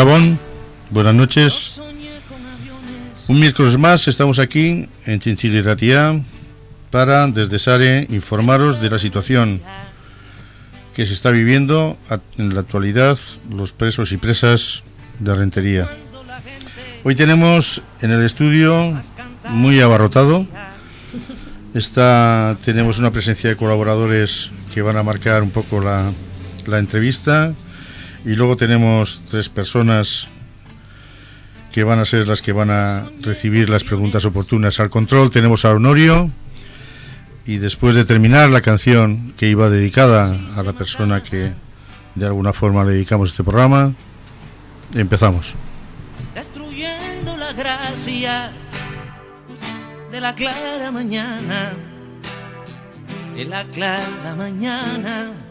Gabón, buenas noches. Un miércoles más estamos aquí en Chinchili Ratía para, desde Sare, informaros de la situación que se está viviendo en la actualidad los presos y presas de Rentería. Hoy tenemos en el estudio muy abarrotado. Está, tenemos una presencia de colaboradores que van a marcar un poco la, la entrevista y luego tenemos tres personas que van a ser las que van a recibir las preguntas oportunas. Al control tenemos a Honorio y después de terminar la canción que iba dedicada a la persona que de alguna forma le dedicamos este programa, empezamos. Destruyendo la gracia de la clara mañana, de la clara mañana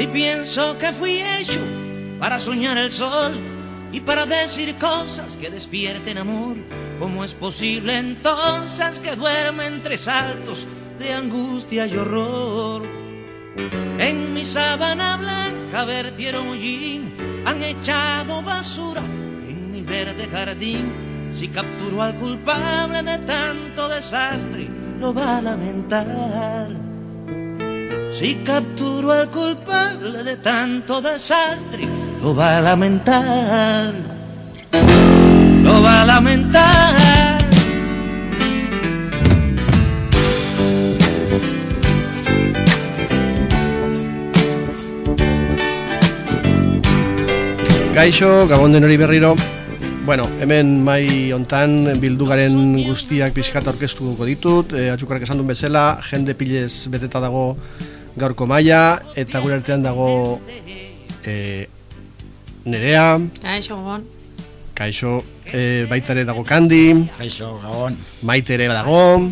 Si pienso que fui hecho para soñar el sol y para decir cosas que despierten amor, ¿cómo es posible entonces que duerme entre saltos de angustia y horror? En mi sábana blanca vertieron hollín, han echado basura en mi verde jardín. Si capturo al culpable de tanto desastre, lo va a lamentar. Si capturo al culpable de tanto desastre, lo va a lamentar. Lo va a lamentar. Kaixo, gabon den hori berriro. Bueno, hemen mai hontan bildugaren guztiak pixkat orkestuko ditut. E, esan duen bezala, jende pilez beteta dago gaurko maila eta gure artean dago e, Nerea. Kaixo, gabon. Kaixo, e, baita ere dago Kandi. Kaixo, gabon. Maite ere dago.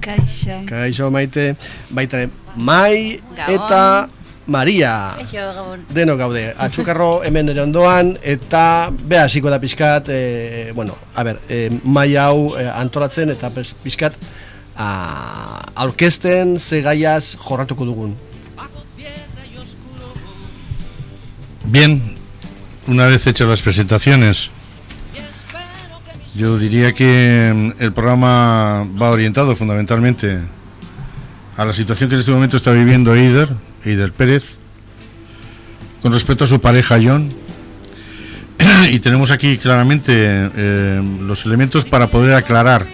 Kaixo. Kaixo, Maite. Baita ere Mai Gabon. eta Maria. Kaixo, gabon. Deno gaude, atxukarro hemen ere ondoan Eta beha hasiko da pixkat e, Bueno, a ber, e, mai hau e, antolatzen eta pixkat a, aurkezten ze gaiaz jorratuko dugun Bien, una vez hechas las presentaciones, yo diría que mm, el programa va orientado fundamentalmente a la situación que en este momento está viviendo Eider, Eider Pérez, con respecto a su pareja John. Y tenemos aquí claramente eh, los elementos para poder aclarar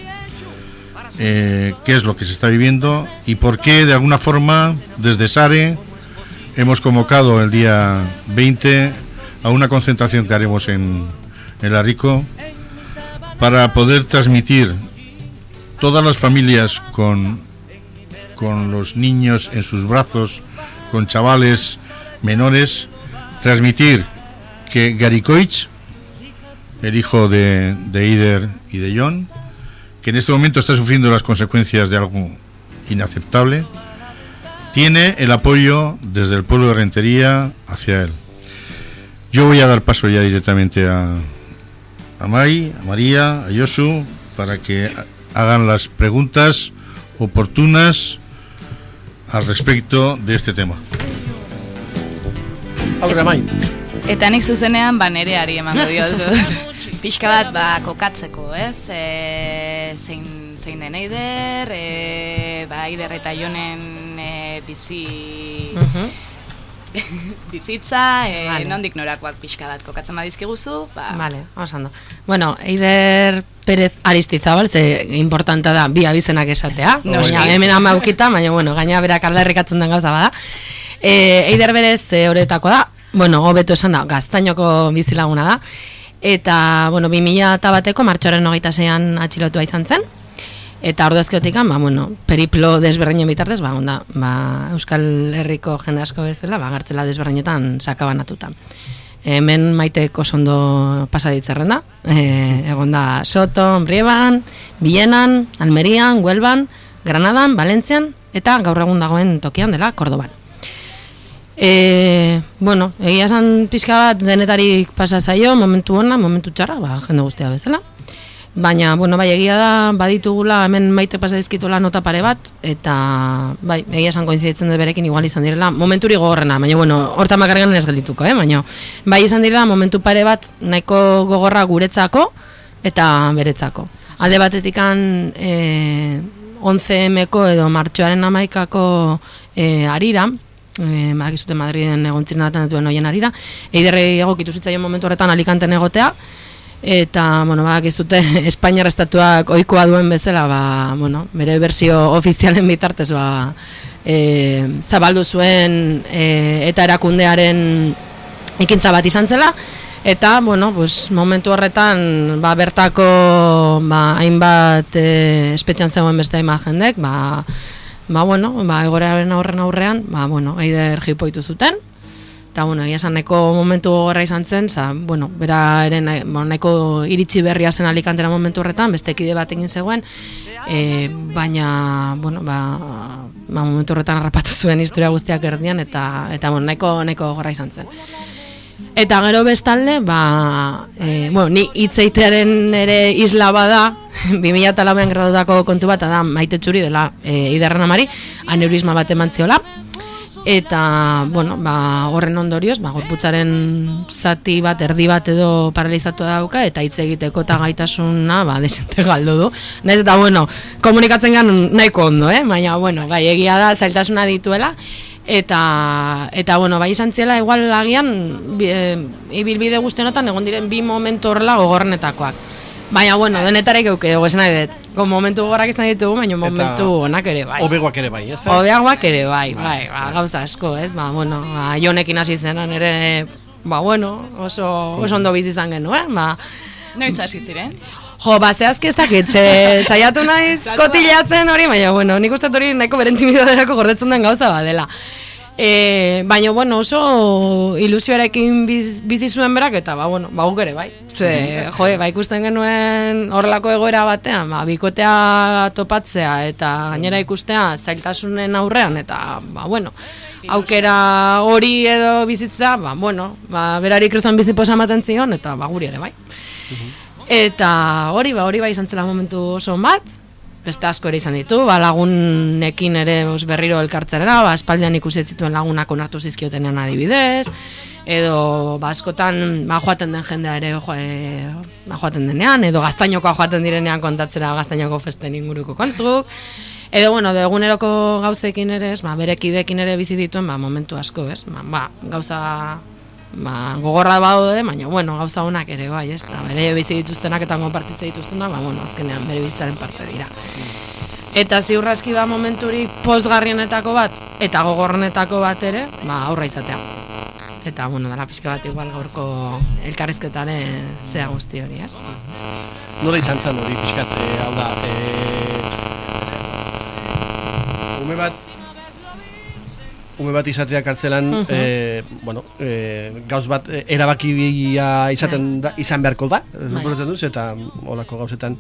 eh, qué es lo que se está viviendo y por qué de alguna forma desde Sare hemos convocado el día 20 a una concentración que haremos en, en La Rico para poder transmitir todas las familias con, con los niños en sus brazos, con chavales menores, transmitir que Garikoich, el hijo de, de Ider y de John, que en este momento está sufriendo las consecuencias de algo inaceptable, tiene el apoyo desde el pueblo de Rentería hacia él. Yo voy a dar paso ya directamente a, a Mai, a María, a Yosu, para que ha- hagan las preguntas oportunas al respecto de este tema. Aurre mai Eta nik zuzenean, ba, nereari emango diot Pixka bat, ba, kokatzeko, ez? E, zein, zein den eider, e, ba, eider eta jonen e, bizi... bizitza, e, Vale. nondik norakoak pixka bat kokatzen badizkiguzu, ba, Vale, vamos ando. Bueno, Eider Pérez Aristizabal, ze importanta da bi abizenak esatea. Noski. Baina hemen ama baina bueno, gaina berak aldarrikatzen den gauza bada. E, Eider Berez e, horretako da, bueno, hobeto esan da, gaztainoko bizilaguna da. Eta, bueno, 2000 eta bateko martxoren hogeita zeian atxilotua izan zen. Eta ordezkiotik, ba, bueno, periplo desberdinen bitartez, ba, onda, ba, Euskal Herriko jende asko bezala, ba, gartzela desberdinetan sakabanatuta. Hemen maiteko sondo pasaditzerrenda, e, egon da Soto, Brieban, Bienan, Almerian, Huelban, Granadan, Valentzian, eta gaur egun dagoen tokian dela, Kordoban. E, bueno, egia esan pixka bat denetarik pasa zaio, momentu ona, momentu txarra, ba, jende guztia bezala. Baina, bueno, bai, egia da, baditugula, hemen maite pasa dizkituela nota pare bat, eta, bai, egia esan koinziditzen dut berekin igual izan direla, momenturi gogorrena, baina, bueno, horta makargan ez geldituko, eh? baina, bai izan direla, momentu pare bat, nahiko gogorra guretzako, eta beretzako. Alde batetikan, e, 11 edo martxoaren amaikako e, arira, e, badakizute Madriden egontzien daten duen oien arira, eiderrei egokitu zitzaion momentu horretan alikanten egotea, eta bueno, ba gizute Espainiar estatuak ohikoa duen bezala, ba, bueno, bere bersio ofizialen bitartez ba, e, zabaldu zuen e, eta erakundearen ekintza bat izan zela. Eta bueno, pues, momentu horretan ba, bertako ba, hainbat e, espetxan zegoen beste hainbat jendek ba, ba, bueno, ba, egorearen aurren aurrean ba, bueno, eider jipoitu zuten Eta, bueno, egia neko momentu gogorra izan zen, za, bueno, bera eh, bueno, neko iritsi berria zen alikantera momentu horretan, beste ekide bat egin zegoen, e, baina, bueno, ba, ba, momentu horretan harrapatu zuen historia guztiak erdian, eta, eta bueno, neko, neko gogorra izan zen. Eta gero bestalde, ba, e, bueno, ni itzeitearen ere isla bada, 2008an gradutako kontu bat, da maite txuri dela e, iderren amari, aneurisma bat eman ziola, eta bueno, ba, horren ondorioz, ba, gorputzaren zati bat, erdi bat edo paralizatu dauka, eta hitz egiteko eta gaitasuna, ba, desente galdu du. Naiz eta, bueno, komunikatzen gan nahiko ondo, eh? baina, bueno, gai, egia da, zailtasuna dituela, eta, eta bueno, bai izan ziela, igual agian, e, ibilbide guztionetan, egon diren bi momentu horrela gogornetakoak. Baina, bueno, denetarik euke, dugu esan nahi dut. Go, momentu gorak izan ditugu, baina momentu onak ere bai. Obegoak ere bai, ez da? Obegoak ere bai, bai, ba, gauza asko, ez? Ba, bueno, ba, jonekin hasi zenan ere, ba, bueno, oso, oso ondo bizi izan genuen, ba. Noiz hasi ziren? Jo, ba, zehazki ez dakit, ze, saiatu naiz kotilatzen hori, baina, bueno, nik uste hori nahiko berentimidaderako gordetzen den gauza badela. E, baina, bueno, oso ilusioarekin biz, bizi zuen berak, eta, ba, bueno, ba, ere, bai. Ze, jo, ba, ikusten genuen horrelako egoera batean, ba, bikotea topatzea, eta gainera ikustea zailtasunen aurrean, eta, ba, bueno, aukera hori edo bizitza, ba, bueno, ba, berari kriston biziposa ematen zion, eta, ba, guri ere, bai. Eta hori, ba, hori bai izan zela momentu oso bat, beste asko ere izan ditu, ba, lagunekin ere os, berriro elkartzera, ba, espaldian ikusi zituen lagunak onartu zizkiotenean adibidez, edo ba, askotan ba, joaten den jendea ere jo, e, ba, joaten denean, edo gaztainokoa joaten direnean kontatzera gaztainoko festen inguruko kontuk, edo bueno, de eguneroko gauzekin ere, ba, berekidekin ere bizi dituen ba, momentu asko, ez, ba, ba, gauza ba, gogorra baude, baina, bueno, gauza honak ere, bai, ez da, bere bizi dituztenak eta konpartitze dituztenak, ba, bueno, azkenean bere bizitzaren parte dira. Eta ziurraski ba momenturi postgarrienetako bat, eta gogorrenetako bat ere, ba, aurra izatea. Eta, bueno, dara pixka bat igual gaurko elkarrezketaren zea guzti hori, ez? Nola izan zen hori pixkat, e, hau da, e, ume bat, ume bat izatea kartzelan, uh bueno, e, gauz bat e, erabakia izaten da, izan beharko da, bai. duz, eta olako gauzetan,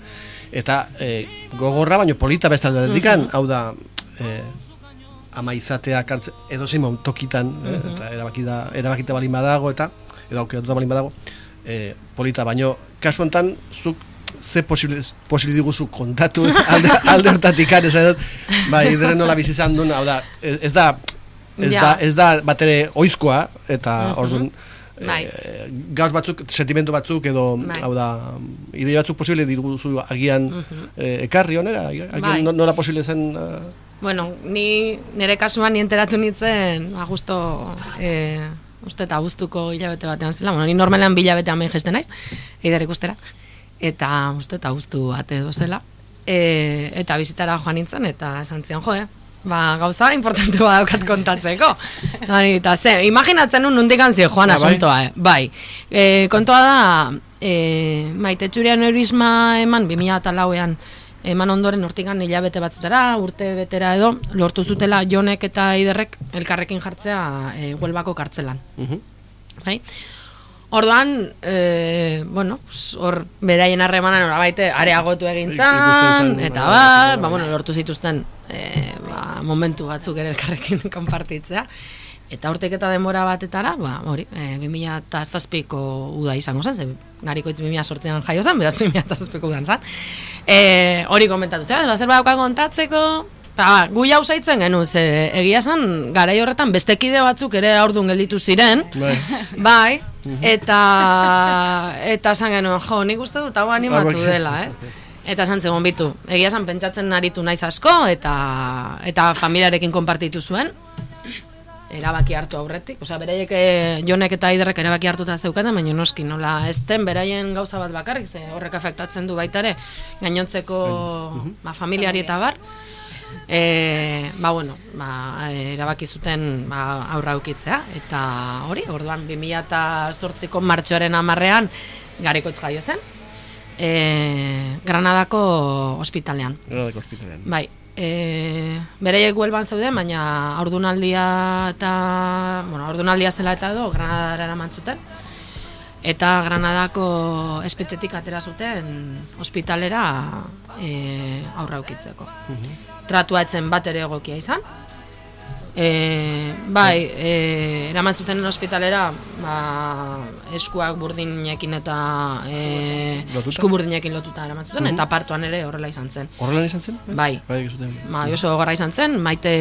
eta e, gogorra, baino polita bestalde dedikan, hau da, e, ama izatea kartze, edo zein tokitan, eta erabaki da, erabakita balin badago, eta, edo aukeratuta balin badago, e, polita, baino, kasu enten, zuk ze posible, posible diguzu kontatu alde, alde hortatik bai, idren nola bizizan duen, hau da, ez da, ez, da, ez da bat ere oizkoa, eta mm -hmm. orduan, bai. e, gauz batzuk, sentimentu batzuk, edo, bai. hau da, idei batzuk posible diguzu agian mm -hmm. ekarri honera, agian bai. nola posible zen... Uh... Bueno, ni nire kasuan ni enteratu nintzen, ba, justo, e, uste eta guztuko hilabete batean zela, bueno, ni normalean bilabetean behin gesten naiz, eider ikustera, eta uste eta guztu bate edo zela, e, eta bizitara joan nintzen, eta esan zion, jo, eh? Ba, gauza importante daukat kontatzeko. Dari, eta ze, imaginatzen nun nundik anzi joan ah, bai? asuntoa, eh? bai. E, kontua da, e, maite txurian eurisma eman, 2000 eta lauean, eman ondoren hortikan hilabete batzutera, urte betera edo, lortu zutela jonek eta iderrek elkarrekin jartzea e, huelbako kartzelan. Uh Bai? Orduan, e, bueno, hor beraien harremanan baite areagotu egin zan, eta bat, ba, bueno, lortu zituzten e, ba, momentu batzuk ere elkarrekin konpartitzea. Eta hortek eta denbora batetara, ba, hori, e, 2007ko uda izango zen, ze garikoitz 2008an jaio zen, beraz 2007ko udan zen. E, hori komentatu zen, ba, zer bauka kontatzeko, ba, gu jau zaitzen genuz, e, egia zen, garai horretan bestekide batzuk ere aurdun gelditu ziren, Bai. bai, eta, eta zan genuen, jo, nik uste dut hau animatu dela, ez? Eta esan zegoen bitu, egia esan pentsatzen aritu naiz asko, eta, eta familiarekin konpartitu zuen, erabaki hartu aurretik, osea, beraiek eh, jonek eta aiderrek erabaki hartuta zeukaten, baina noski nola ezten beraien gauza bat bakarrik, ze horrek afektatzen du baita ere, gainontzeko ba, familiari eta bar, e, ba, bueno, ba, erabaki zuten ba, aurra ukitzea, eta hori, orduan 2008ko martxoaren amarrean garikoitz jaio zen, e, Granadako ospitalean. Granadako ospitalean. Bai, e, bereiek huelban zeuden, baina aurdunaldia eta, bueno, aurdunaldia zela eta edo, Granadara eraman zuten. Eta Granadako espetxetik atera zuten ospitalera e, aurra ukitzeko. Tratua etzen bat ere egokia izan. E, bai, e, eraman zuten ospitalera ba, eskuak burdinekin eta e, Lotuta? esku burdinekin lotuta eraman zuten, eta partuan ere horrela izan zen. Horrela izan zen? Bai. Bai, zuten. Ba, oso gogorra izan zen, maite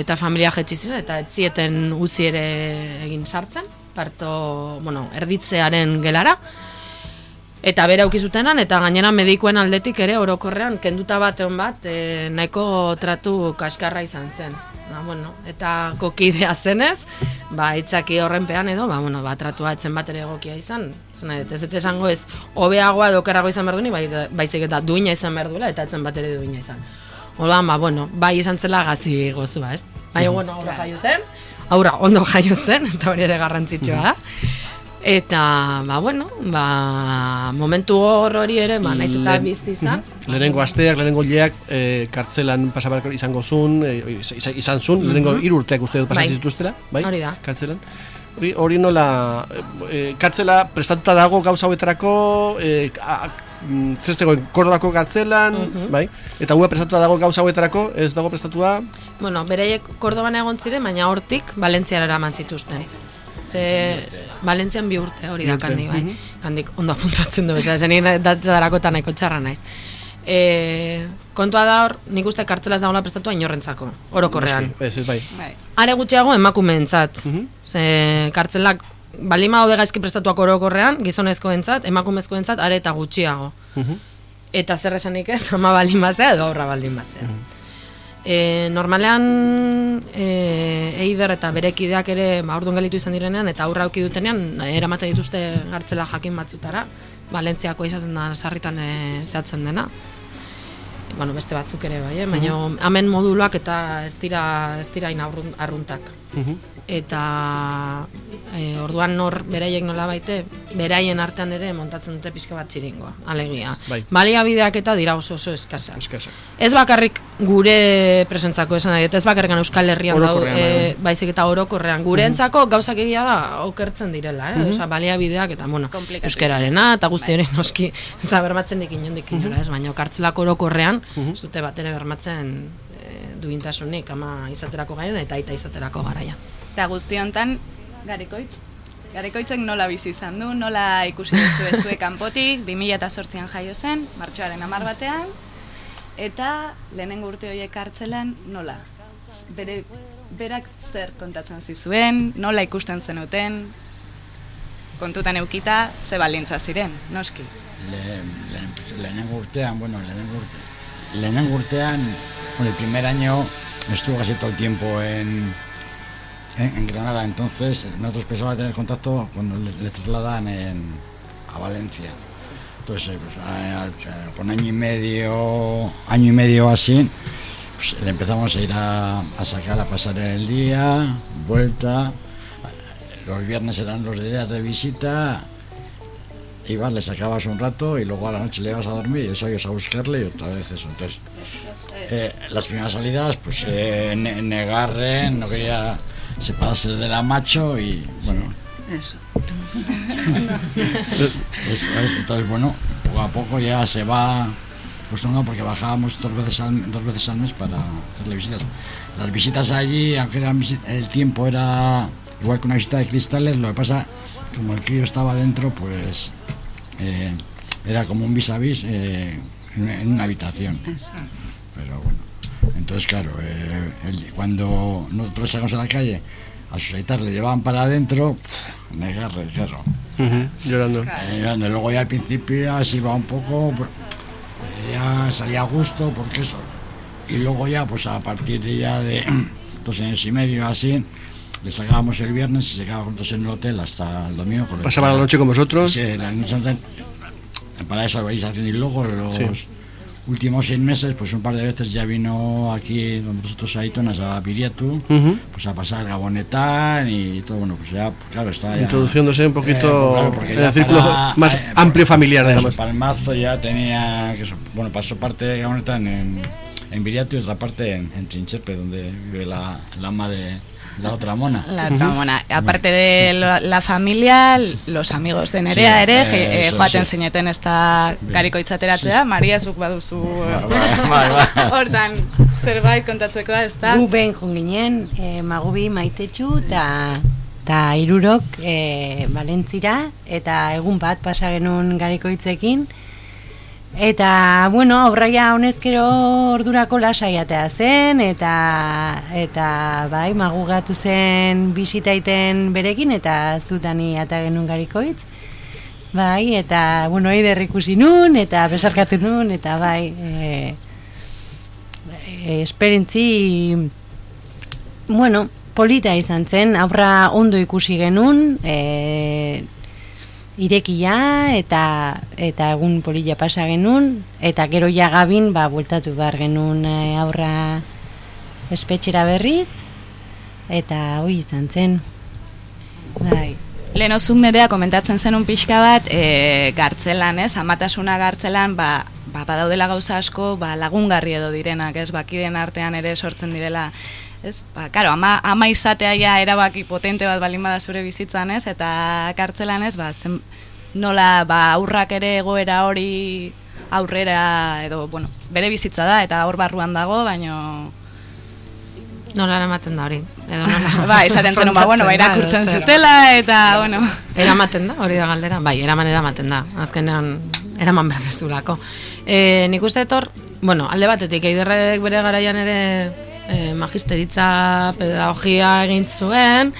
eta familia jetzi ziren, eta etzieten uzi ere egin sartzen, parto, bueno, erditzearen gelara. Eta bera ukizutenan, eta gainera medikoen aldetik ere orokorrean kenduta bat egon bat, e, nahiko tratu kaskarra izan zen. Ba, bueno, eta kokidea zenez, ba, itzaki horrenpean edo, ba, bueno, ba, tratua etzen bat ere egokia izan. Nahi, dut, ez dut esango ez, hobeagoa edo okerrago izan behar dueni, bai, baizik eta duina izan behar duela, eta etzen bat ere duina izan. Hola, ba, bueno, bai izan zela gazi gozua, ez? Bai, bueno, aurra jaio zen, aurra ondo jaio zen, eta hori ere garrantzitsua da. Eta, ba, bueno, ba, momentu hor hori ere, ba, naiz eta bizi izan. Lehenengo asteak, lehenengo leak, e, kartzelan pasabar izango zun, e, izan, izan zun, lehenengo hiru urteak uste dut Bai. pasatzen zituztela, bai? Hori da. Kartzelan. Hori, hori nola, e, kartzela prestatuta dago gauza hauetarako, e, a- mm, zestego Kordobako kartzelan, bai? Eta hua prestatuta dago gauza hauetarako, ez dago prestatua, Bueno, bereiek Kordoban egon ziren, baina hortik Valentziara eraman zituzten. Ze Valentzian bi urte hori da urte, kandik, bai. mhm. Kandik ondo apuntatzen du, bezala, zen datetarako eta nahiko txarra naiz. E, kontua da hor, nik uste kartzela ez dagoela prestatua inorrentzako, orokorrean. Ez, ez, bai. Bai. Are gutxiago emakumeentzat. Mhm. Ze kartzelak balima daude gaizki prestatuak orokorrean, gizonezkoentzat, emakumezkoentzat are eta gutxiago. Mhm. Eta zer esanik ez, ama baldin bazea edo aurra baldin bazea. E, normalean e, eider eta berekideak ere ba, orduan gelitu izan direnean eta aurra auki dutenean e, eramaten dituzte gartzela jakin batzutara Valentziako izaten da sarritan e, zehatzen dena bueno, beste batzuk ere bai, eh? baina hemen moduluak eta ez dira ez dira arruntak Mhm. Eta e, orduan nor beraiek nola baite beraien artean ere montatzen dute pixka bat txiringoa, alegia Bai. baliabideak eta dira oso oso eskasak Eskasak. Ez bakarrik gure presentzako esan nahi, ez bakarrik Euskal Herrian dau, Orokorrean, bai, e, baizik eta orokorrean. Gureentzako gauzak egia da okertzen direla, eh? Osea, baliabideak eta bueno, euskararena eta guzti hori noski ez da bermatzen dik inondik inora, ez? Baina kartzelak orokorrean ez dute bat ere bermatzen e, duintasunik ama izaterako garen eta aita izaterako garaia. Eta guzti honetan, garikoitz, garikoitzek nola bizi izan du, nola ikusi duzu zue kanpotik, 2008an jaio zen, martxoaren amar batean, eta lehenengo urte horiek hartzelan nola? Bere, berak zer kontatzen zizuen, nola ikusten zenuten, kontutan eukita, ze balintza ziren, noski. Le, le, pues, lehenengo urtean, bueno, lehenengo, urte, lehenengo urtean, bueno, el primer año estuvo casi todo el tiempo en, en, en Granada, entonces nosotros pensábamos tener contacto cuando le, le trasladan en, a Valencia. Entonces, eh, pues, a- a- con año y medio, año y medio así, pues le empezamos a ir a, a sacar a pasar el día, vuelta. Los viernes eran los días de visita, ibas, le sacabas un rato y luego a la noche le ibas a dormir y eso ibas a buscarle y otra vez eso. Entonces, eh, las primeras salidas, pues eh, ne- no quería separarse de la macho y bueno. Eso. eso es. Entonces, bueno, poco a poco ya se va Pues no, porque bajábamos dos veces al, dos veces al mes para hacerle visitas. Las visitas allí, aunque era, el tiempo era igual que una visita de cristales, lo que pasa, como el crío estaba dentro, pues eh, era como un vis a vis eh, en, una habitación. Pero bueno, entonces claro, eh, cuando nosotros salimos a la calle a suscitar, le llevaban para adentro, negarle el cerro. llorando. llorando. Luego ya al principio así iba un poco, pues, ya salía a gusto, porque eso. Y luego ya, pues a partir de ya de dos años y medio así, le sacábamos el viernes y se quedaba juntos en el hotel hasta el domingo. ¿Pasaba la noche con vosotros? Sí, la noche para eso vais haciendo y luego los últimos seis meses, pues un par de veces ya vino aquí donde nosotros ahí tonas a Piriatu, pues a pasar Gabonetán y todo, bueno, pues ya, pues claro, está Introduciéndose un poquito eh, en el círculo más eh, amplio familiar, digamos. Para el marzo ya tenía, que bueno, pasó parte de Gabonetán en, en Viriatu y otra parte en, en Trincherpe, donde vive la, la ama de la otra mona. La otra mona. Aparte de la familia, los amigos de Nerea ere, eh, eh, joaten sí. zineten ez da gariko itzateratzea, Maria zuk baduzu hortan zerbait kontatzeko da, ez da? Gu ben junginen, eh, magubi maitetxu eta eta irurok eh, Valentzira eta egun bat pasa genuen gariko hitzekin, Eta, bueno, aurraia honezkero ordurako lasaiatea zen, eta, eta bai, magugatu zen bisitaiten berekin, eta zutani eta genuen garikoitz. Bai, eta, bueno, eider ikusi nun, eta besarkatu nun, eta bai, e, e, esperintzi, bueno, polita izan zen, aurra ondo ikusi genuen, e, irekia eta eta egun polilla pasa genuen eta gero ja gabin ba bueltatu behar genuen e, aurra espetxera berriz eta hoi izan zen bai Lehenozuk nerea komentatzen zen un pixka bat e, gartzelan, ez? Amatasuna gartzelan, ba, ba, badaudela gauza asko, ba, lagungarri edo direnak, ez? Bakiden artean ere sortzen direla ez? Ba, karo, ama, ama izatea ja erabaki potente bat balin bada zure bizitzan, ez? Eta kartzelan, ez? Ba, zen, nola, ba, aurrak ere egoera hori aurrera edo, bueno, bere bizitza da eta hor barruan dago, baino nola eramaten da hori. Edo nola. ba, esaten zen, ba, bueno, ba, irakurtzen zutela eta, bueno. Eramaten da, hori da galdera. Bai, eraman eramaten da. Azkenean, eraman berdezturako. E, nik uste etor, bueno, alde batetik, eiderrek bere garaian ere e, magisteritza pedagogia egin zuen,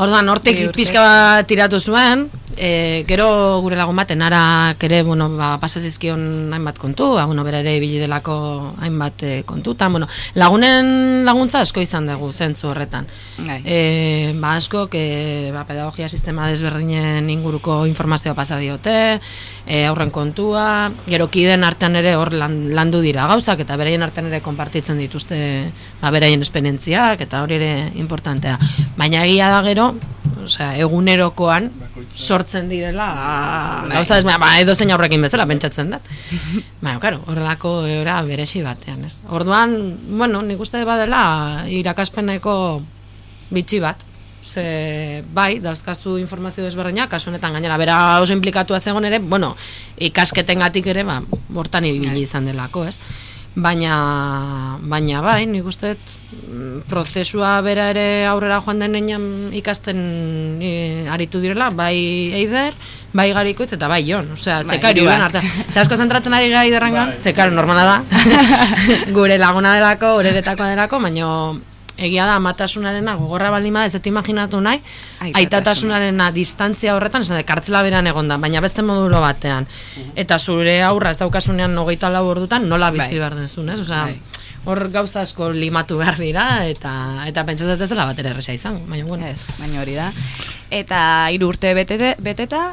orduan hortik pizka bat tiratu zuen, e, gero gure lagun baten ara ere bueno, ba, pasazizkion hainbat kontu, ba, bueno, bera ere ibili delako hainbat e, kontuta, bueno, lagunen laguntza asko izan dugu zentzu horretan. E, ba, asko, que, ba, pedagogia sistema desberdinen inguruko informazioa pasa diote, e, aurren kontua, gero kiden artean ere hor landu dira gauzak, eta beraien artean ere konpartitzen dituzte ba, beraien esperientziak, eta hori ere importantea. Baina egia da gero, osea, egunerokoan sortzen direla bai. gauza ez, ba, edo zein aurrekin bezala pentsatzen dut. Baina, claro, horrelako era beresi batean, ez? Orduan, bueno, nik uste badela irakaspeneko bitxi bat. Ze, bai, dauzkazu informazio desberdinak, kasu honetan gainera, bera oso implikatua zegoen ere, bueno, ikasketen gatik ere, ba, hortan ibili izan delako, ez? Baina baina bai, nik uste mm, prozesua bera ere aurrera joan denean ikasten e, aritu direla, bai eider, bai garikoitz eta bai jon, osea, bai, zekari ben arte. Ze asko zentratzen ari gai derrangan, bai. zekari normala da, gure laguna delako, horeretakoa delako, baina egia da amatasunarena gogorra baldin bada ez dut imaginatu nahi aitatasunarena distantzia horretan esan kartzela beran egonda baina beste modulo batean eta zure aurra ez daukasunean nogeita lau ordutan nola bizi bai. behar dezun ez? Osea, bai. hor gauza asko limatu behar dira eta eta pentsatzen ez dela batera erresa izan baina bueno. ez, baina hori da eta hiru urte betete, beteta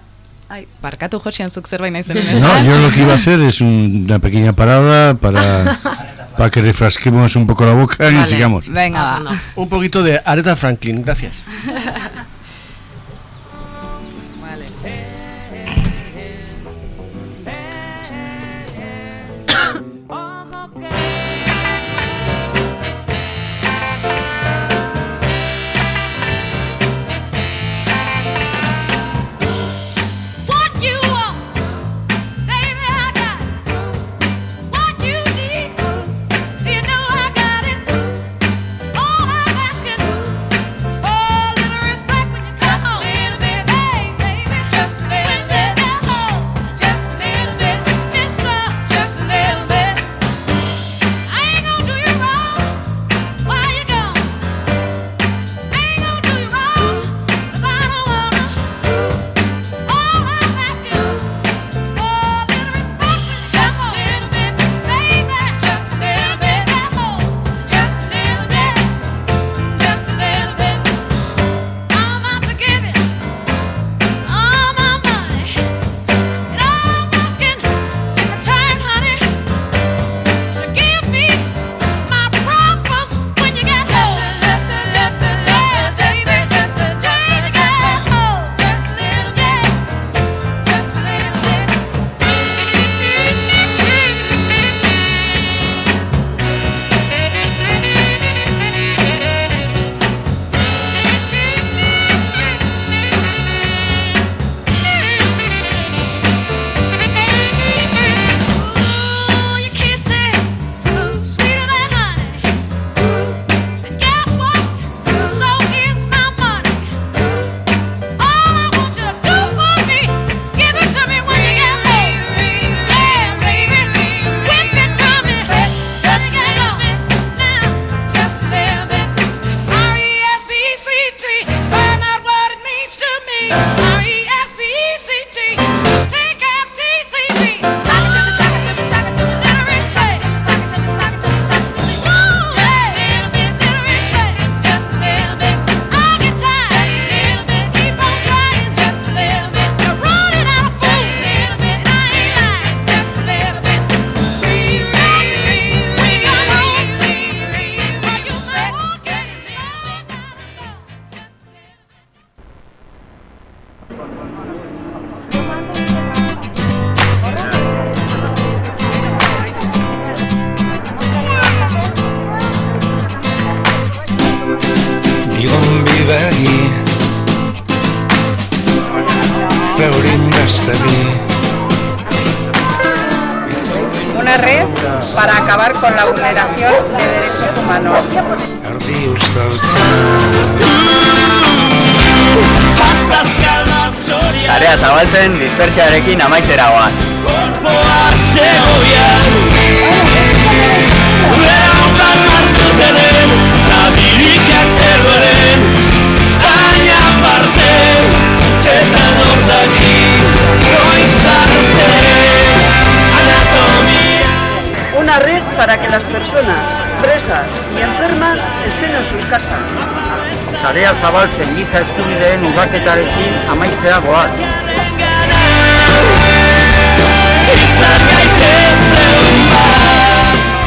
Ay, barkatu Josian zuk zerbait naizen. No, yo lo que iba a hacer es una pequeña parada para para que refresquemos un poco la boca vale. y sigamos. Venga, va. Un poquito de Aretha Franklin, gracias. Una red para acabar con la vulneración de derechos humanos. Tarea zabaltzen dispertsioarekin amaitzera goaz. Para que las personas presas y enfermas estén en sus casas. Tarea zabaltzen giza eskubideen urraketarekin amaitzera goaz.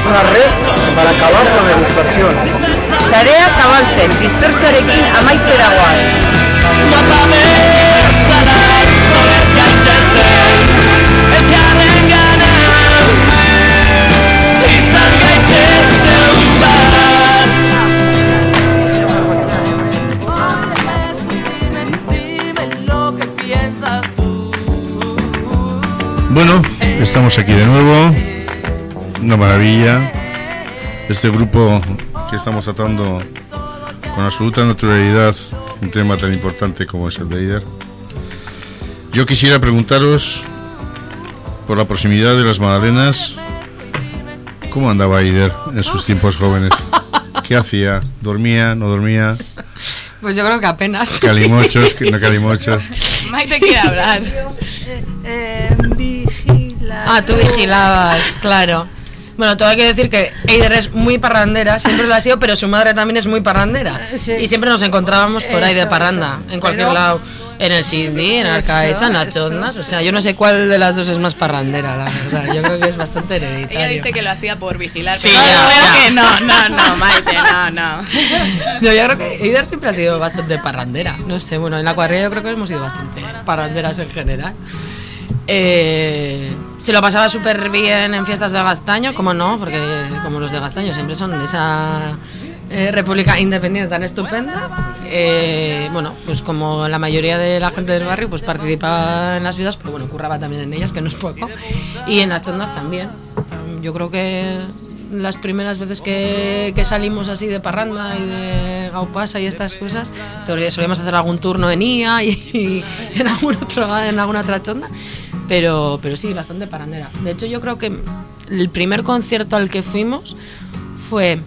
Una red para acabar con la dispersión. Tarea zabaltzen dispersioarekin amaitzera goaz. Bueno, estamos aquí de nuevo. Una maravilla. Este grupo que estamos tratando con absoluta naturalidad un tema tan importante como es el de Eider. Yo quisiera preguntaros por la proximidad de las Magdalenas, ¿cómo andaba Eider en sus tiempos jóvenes? ¿Qué hacía? ¿Dormía? ¿No dormía? Pues yo creo que apenas. ¿Calimochos? que ¿No calimochos? Maite quiere hablar. Ah, tú vigilabas, claro. Bueno, todo hay que decir que Eider es muy parrandera, siempre lo ha sido, pero su madre también es muy parrandera. Y siempre nos encontrábamos por ahí de parranda, eso. en cualquier Pero- lado. En el Cindy, en Arcaeta, en las eso, chotnas. O sea, yo no sé cuál de las dos es más parrandera, la verdad. Yo creo que es bastante hereditario. Ella dice que lo hacía por vigilar. Sí, pero ya, yo creo ya. que no, no, no, Maite, no, no. No, yo creo que Eider siempre ha sido bastante parrandera. No sé, bueno, en la cuadrilla yo creo que hemos sido bastante parranderas en general. Eh, se lo pasaba súper bien en fiestas de Gastaño, como no, porque como los de Gastaño siempre son de esa eh, república independiente tan estupenda. eh, bueno, pues como la mayoría de la gente del barrio, pues participaba en las fiestas, pero bueno, curraba también en ellas, que no es poco. Y en las chondas también. Yo creo que las primeras veces que, que salimos así de parranda y de gaupasa y estas cosas, solíamos hacer algún turno en IA y, y en, algún otro, en alguna otra chonda, pero, pero sí, bastante parrandera. De hecho, yo creo que el primer concierto al que fuimos fue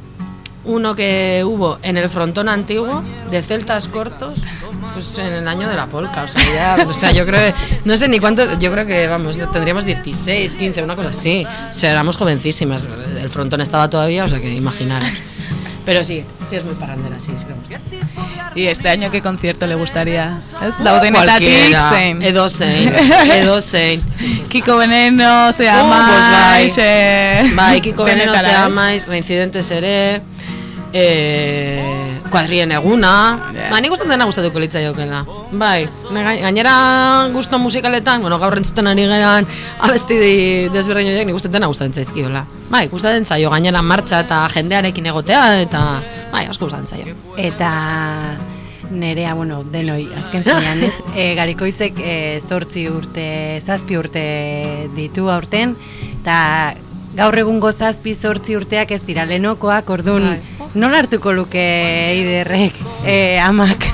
uno que hubo en el frontón antiguo de celtas cortos pues en el año de la polca o sea ya o sea yo creo no sé ni cuánto yo creo que vamos tendríamos 16 15 una cosa así o sea éramos jovencísimas el frontón estaba todavía o sea que imaginaros pero sí sí es muy parrandera sí sí ¿Y este año qué concierto le gustaría? Cualquiera. zein? edozein edozein Kiko Veneno, ze Oh, pues Bai, Kiko Veneno denetara, ze ez? amaiz, eh, kuadrien eguna, ba, nik gustatzen dena gustatuko litzaiokela. Bai, ne gai- gainera gusto musikaletan, bueno, gaur entzuten ari geran abesti di- desberdin horiek, nik gustatzen dena gustatzen zaizkiola. Bai, gustatzen zaio, gainera martxa eta jendearekin egotea, eta bai, asko gustatzen zaio. Eta nerea, bueno, denoi, azken finean, ez? E, garikoitzek e, zortzi urte, zazpi urte ditu aurten, eta gaur egungo zazpi zortzi urteak ez dira lenokoak, orduan, nola hartuko luke eiderrek e, amak,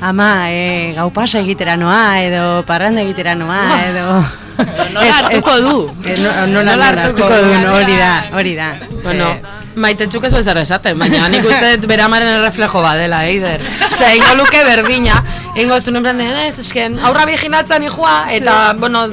ama e, gau pasa egitera noa, edo parranda egitera noa, edo... nola hartuko du? eh, no- Nola, hartuko du, no, hori da, hori da. Bueno, Eh, maite txuk ez ezer esaten, baina nik uste dut bere amaren erreflejo badela, eider. Osea, ingo luke berdina, ingo zuen en plan de, ez, esken, aurra vigilatzen ijua, eta, bueno,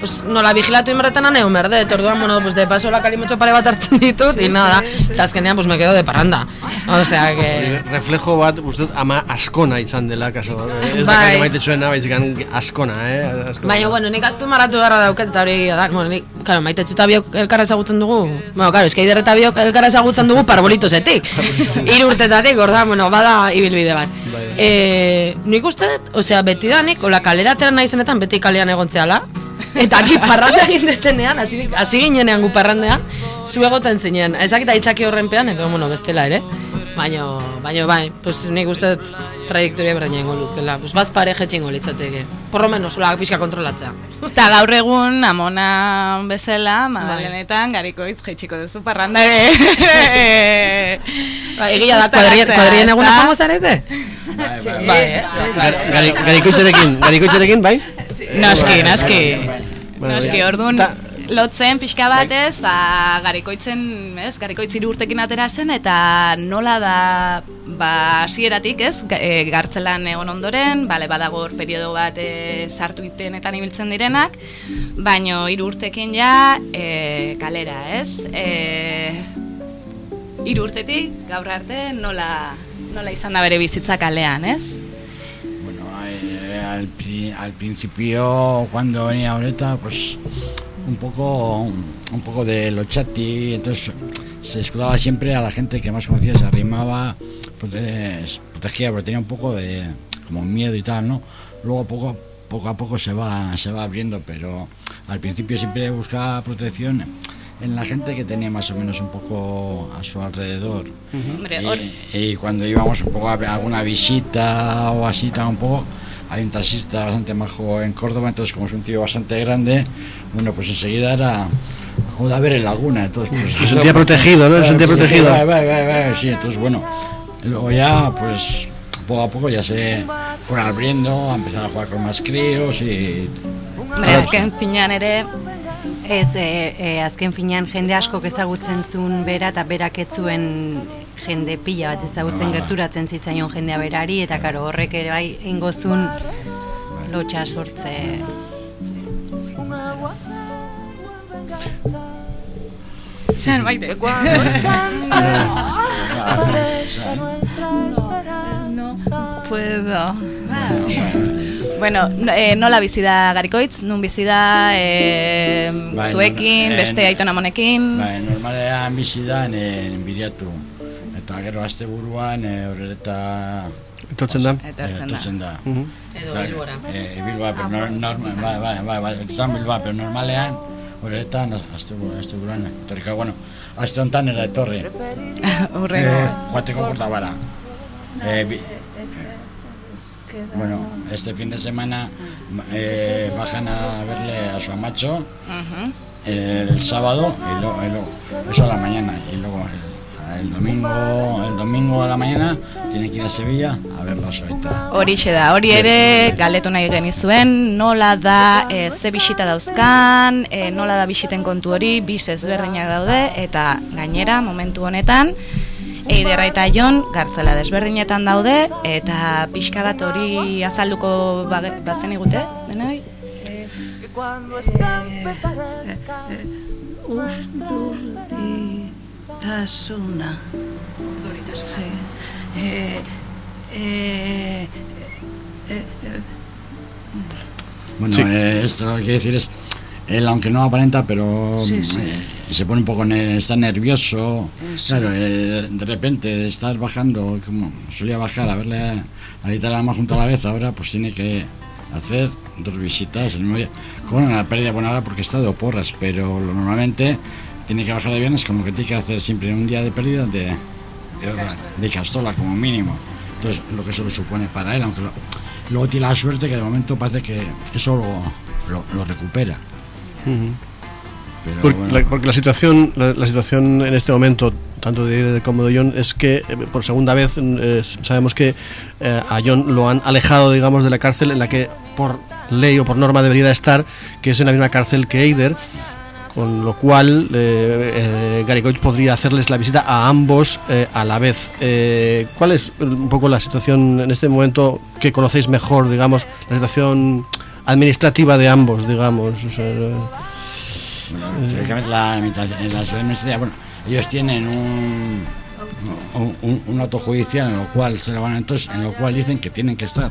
pues, nola vigilatu inberretan egun berde, eta orduan, bueno, pues de paso la kalimotxo pare bat hartzen ditut, y nada, eta azkenean, pues me quedo de parranda. O sea, que... Reflejo bat, uste ama askona izan dela, kaso. Ez da Bai. bai. maite txuena, baizik askona, eh? Askona. Baina, bueno, nik azpimarratu beharra dauket, eta hori da, bueno, nik, claro, maite txuta biok elkarra ezagutzen dugu, bueno, claro, eskei eta biok elkarra ezagutzen dugu parbolitosetik, hiru urtetatik, orda, bueno, bada ibilbide bat. E, nik uste osea, beti da nik, ola kalera atera nahi zenetan, beti kalean egontzeala, eta ni parranda egin detenean, hasi ginenean gu parrandean, zu egoten zinen, ezakita itzaki horrenpean, eta, bueno, bestela ere, Baina, baina, bai, pues nik uste trajektoria berdina ingo lukela. Pues baz pareja txingo litzateke. Por lo menos, ulak pixka kontrolatzea. Eta gaur egun, amona bezala, madalenetan, garikoitz jaitsiko duzu parranda e... Ba, egia da, kuadrien, kuadrien eguna joango zarete? Bai, Gari, garikoitzerekin, garikoitzerekin, bai? Noski, noski. Noski, orduan, Ta- lotzen pixka batez, ba, garikoitzen, ez, garikoitz hiru urtekin atera zen, eta nola da, ba, hasieratik ez, e, gartzelan egon ondoren, bale, badago hor periodo bat e, sartu itenetan ibiltzen direnak, baino hiru urtekin ja, e, kalera, ez? E, hiru urtetik, gaur arte, nola, nola izan da bere bizitza kalean, ez? Bueno, eh, al, al principio, cuando venía ahorita, pues un poco, un poco de lo chati, entonces se escudaba siempre a la gente que más conocía, se arrimaba, prote- protegía, porque tenía un poco de como miedo y tal, ¿no? Luego poco, poco a poco se va, se va abriendo, pero al principio siempre buscaba protección en la gente que tenía más o menos un poco a su alrededor. Hombre, Y- hor- y, cuando íbamos un poco a ver alguna visita o así, tal, un poco, hay un taxista bastante majo en Córdoba, entonces como es un tío bastante grande, bueno, pues enseguida era a ver en Laguna, entonces pues, Se sentía protegido, ¿no? Se sentía pues, protegido. va, va, va, va, sí, entonces bueno, luego ya pues poco a poco ya se fueron abriendo, a empezar a jugar con más críos y Hombre, azken finean ere, Ez, e, e, azken finean jende askok ezagutzen zuen bera eta berak ez zuen jende pila bat ezagutzen Ba, ba. gerturatzen zitzaion jendea berari eta karo horrek ere bai ingozun lotxa sortze Zan, maite. No puedo. Bueno, no- eh, nola bizi da garikoitz, nun bizi da eh, Bai, zuekin, no- beste aitona amonekin. Bai, normalean bizi da en biriatu. Eta gero asteburuan e, horreta Etortzen da. Etortzen da. etortzen da. Edo Bilbora. Eh, Bilboa, pero no, normal, bai, bai, bai, bai, etortzen Bilboa, pero normalean horretan asteburu, asteburuan etorrika, bueno, aste honetan era etorri. Hurrengo. Eh, joateko portabara. Eh, bi- bueno, este fin de semana eh, bajan a verle a su amacho Ujú. el sábado y luego, y luego- eso a la mañana y luego el, el domingo el domingo a la mañana tiene que ir a Sevilla a verlo a su aita. Horixe da, hori ere galdetu nahi genizuen, nola da e, ze bisita dauzkan, e, nola da bisiten kontu hori, bis ezberdinak daude, eta gainera, momentu honetan, Eiderra eta Jon gartzela desberdinetan daude, eta pixka bat hori azalduko bazen igute, denoi? Urduritasuna. Sí. Eh, eh, eh, eh, Bueno, Sí. eh, esto lo que quiere decir es él aunque no aparenta pero Sí, sí. eh, se pone un poco ne- está nervioso Eso. claro eh, de repente de estar bajando como solía bajar a verle a la Italama junto a la vez ahora pues tiene que hacer dos visitas el mismo día con una pérdida buena hora porque está de porras pero normalmente tiene que bajar de viernes como que tiene que hacer siempre un día de pérdida de, de, de castola como mínimo. Entonces lo que eso lo supone para él aunque lo- luego tiene la suerte que de momento parece que eso lo, lo, lo recupera. Pero Porque, bueno, la, porque la situación la, la situación en este momento tanto de Eider como de John es que eh, por segunda vez eh, sabemos que eh, a John lo han alejado digamos de la cárcel en la que por ley o por norma debería de estar que es en la misma cárcel que Eider con lo cual eh, eh, podría hacerles la visita a ambos eh, a la vez. Eh, ¿Cuál es un poco la situación en este momento que conocéis mejor, digamos, la situación administrativa de ambos, digamos? Eh, Bueno, la, en la ciudad bueno, ellos tienen un- un auto judicial en lo cual se lo van entonces, en lo cual dicen que tienen que estar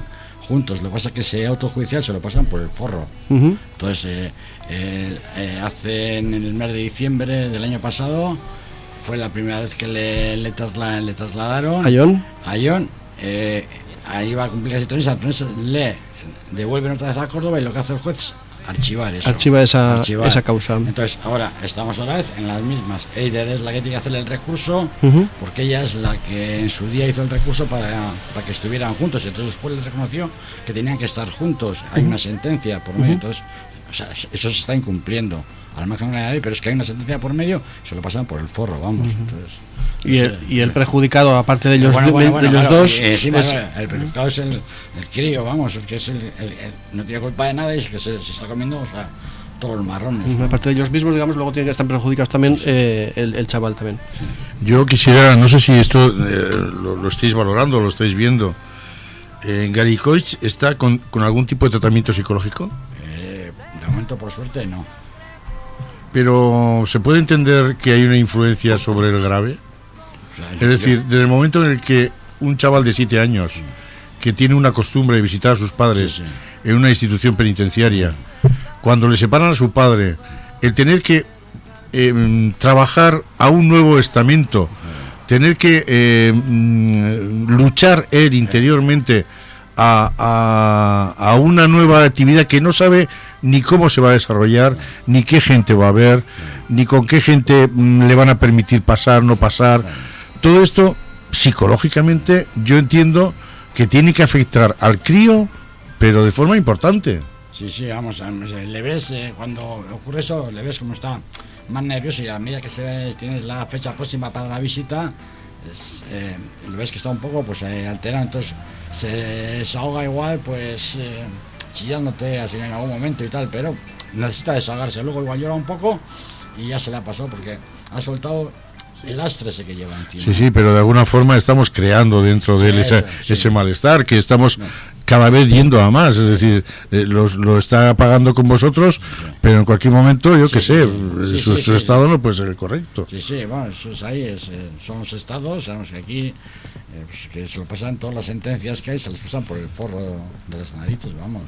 juntos. Lo que pasa es que ese auto judicial se lo pasan por el forro. Entonces, eh, eh, eh, hace en el mes de diciembre del año pasado fue la primera vez que le, le, trasla- le trasladaron ¿A John? a John, eh, ahí va a cumplir las situaciones, le devuelven otra vez a Córdoba y lo que hace el juez archivar eso. Archiva esa, Archivar. esa causa. Entonces, ahora estamos otra vez en las mismas. Eider es la que tiene que hacer el recurso, porque ella es la que en su día hizo el recurso para, para que estuvieran juntos. Y entonces después les reconoció que tenían que estar juntos. Hay una sentencia por medio. Entonces, o sea, eso se está incumpliendo. Al margen de la ley, pero es que hay una sentencia por medio, se lo pasan por el forro, vamos. Entonces, Y el, y el perjudicado, aparte de ellos, bueno, de, bueno, bueno, de ellos claro, dos, y encima, es- el perjudicado es el, el crío, vamos, el que es el, el- el- no tiene culpa de nada y es que se, se está comiendo, o sea, todos los marrones. ¿no? aparte de ellos mismos, digamos, luego tienen que estar perjudicados también eh, el, el chaval también. Yo quisiera, no sé si esto eh, lo, lo estáis valorando, lo estáis viendo. Eh, ¿Garicoich está con, con algún tipo de tratamiento psicológico? Eh, de momento, por suerte, no. Pero ¿se puede entender que hay una influencia sobre el grave? O sea, Es decir, desde el momento en el que un chaval de 7 años que tiene una costumbre de visitar a sus padres Sí, sí. en una institución penitenciaria, cuando le separan a su padre, el tener que eh, trabajar a un nuevo estamento, tener que eh, mm, luchar él interiormente a, a- a una nueva actividad que no sabe ni cómo se va a desarrollar, ni qué gente va a ver, ni con qué gente mm, le van a permitir pasar, no pasar. Todo esto, psicológicamente, yo entiendo que tiene que afectar al crío, pero de forma importante. Sí, sí, vamos, a- le ves eh, cuando ocurre eso, le ves como está más nervioso y a medida que se tienes la fecha próxima para la visita, es, eh, lo ves que está un poco pues eh, alterado, entonces se desahoga igual, pues eh, chillándote así en algún momento y tal, pero necesita desahogarse, luego igual llora un poco y ya se la pasó porque ha soltado el lastre ese que lleva encima. Sí, sí, pero de alguna forma estamos creando dentro de él ese, sí. ese malestar, que estamos cada vez yendo a más. Es decir, eh, los- lo está pagando con vosotros, pero en cualquier momento, yo qué Sí, sé, eh, Sí, su, su estado no puede ser el correcto. Sí, sí, bueno, eso es ahí, es, eh, son los estados, sabemos que aquí, eh, pues, que se lo pasan todas las sentencias que hay, se les pasan por el forro de las narices, vamos.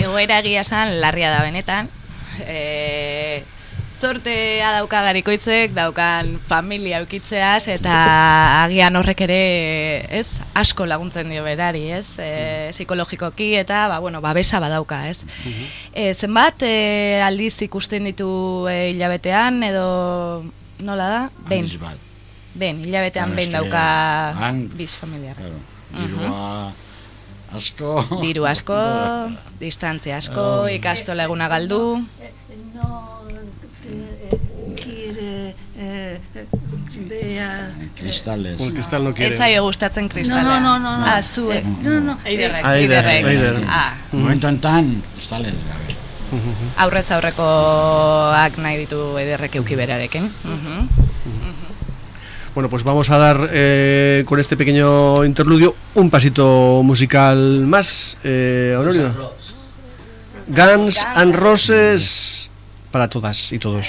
Egoera egia esan larria da benetan. E, zortea dauka garikoitzek, daukan familia eukitzeaz, eta agian horrek ere, ez, asko laguntzen dio berari, ez, e, psikologikoki, eta, ba, bueno, babesa badauka, ez. E, zenbat e, aldiz ikusten ditu e, hilabetean, edo nola da? Bat. Ben, hilabetean eske dauka biz familiarra. Claro, dirua asko... Diru asko, distantzia asko, ikastola eguna galdu. No eh, quiere eh, vea... Cristales. Un cristal no quiere. Ez zaio gustatzen kristalea. No, no, no, no. Ah, zu, Eh, no, no. Eiderrek, Ah, Eider, Eiderrek. Eider. Ah, Momentu enten, cristales gabe. aurrez aurrekoak nahi ditu ederrek euki berarekin. Mhm. Bueno, pues vamos a dar eh, con este pequeño interludio un pasito musical más. Eh, Honorio. Guns and Roses para todas y todos.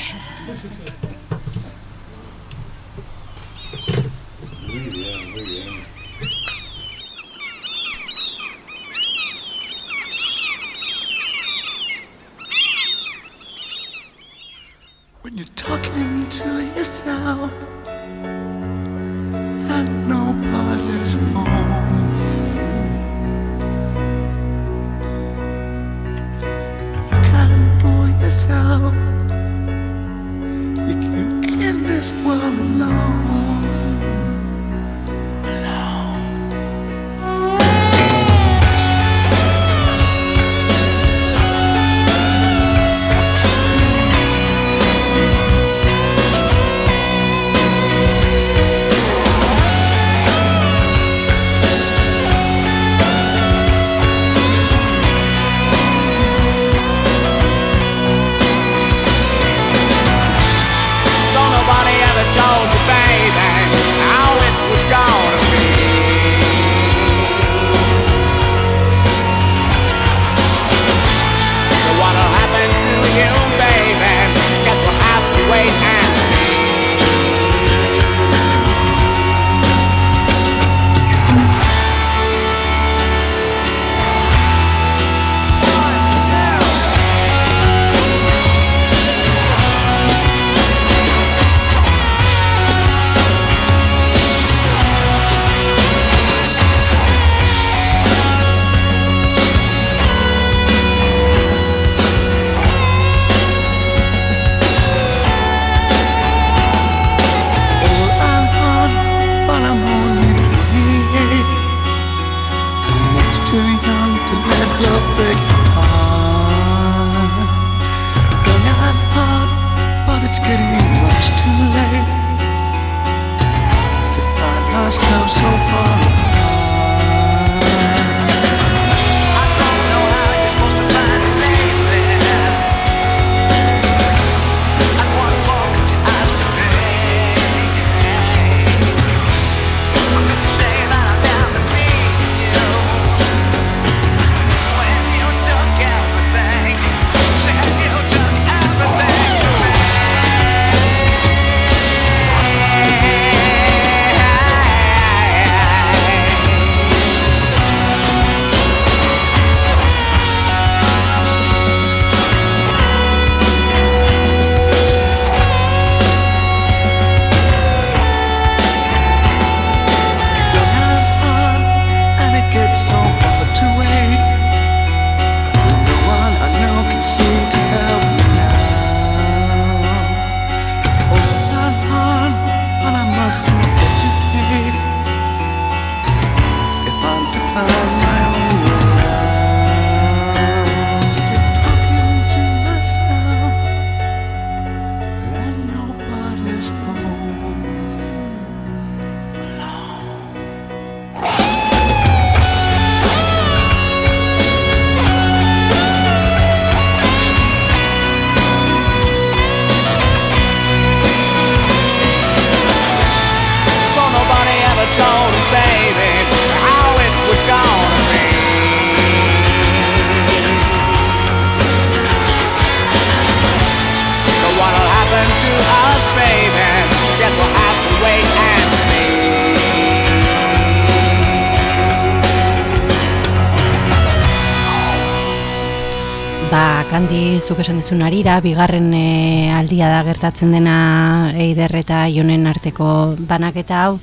Dizun arira, bigarren e, aldia da gertatzen dena Eider eta Jonen arteko banaketa hau.